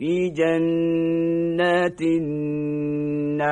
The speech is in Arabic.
في جنات النعيم.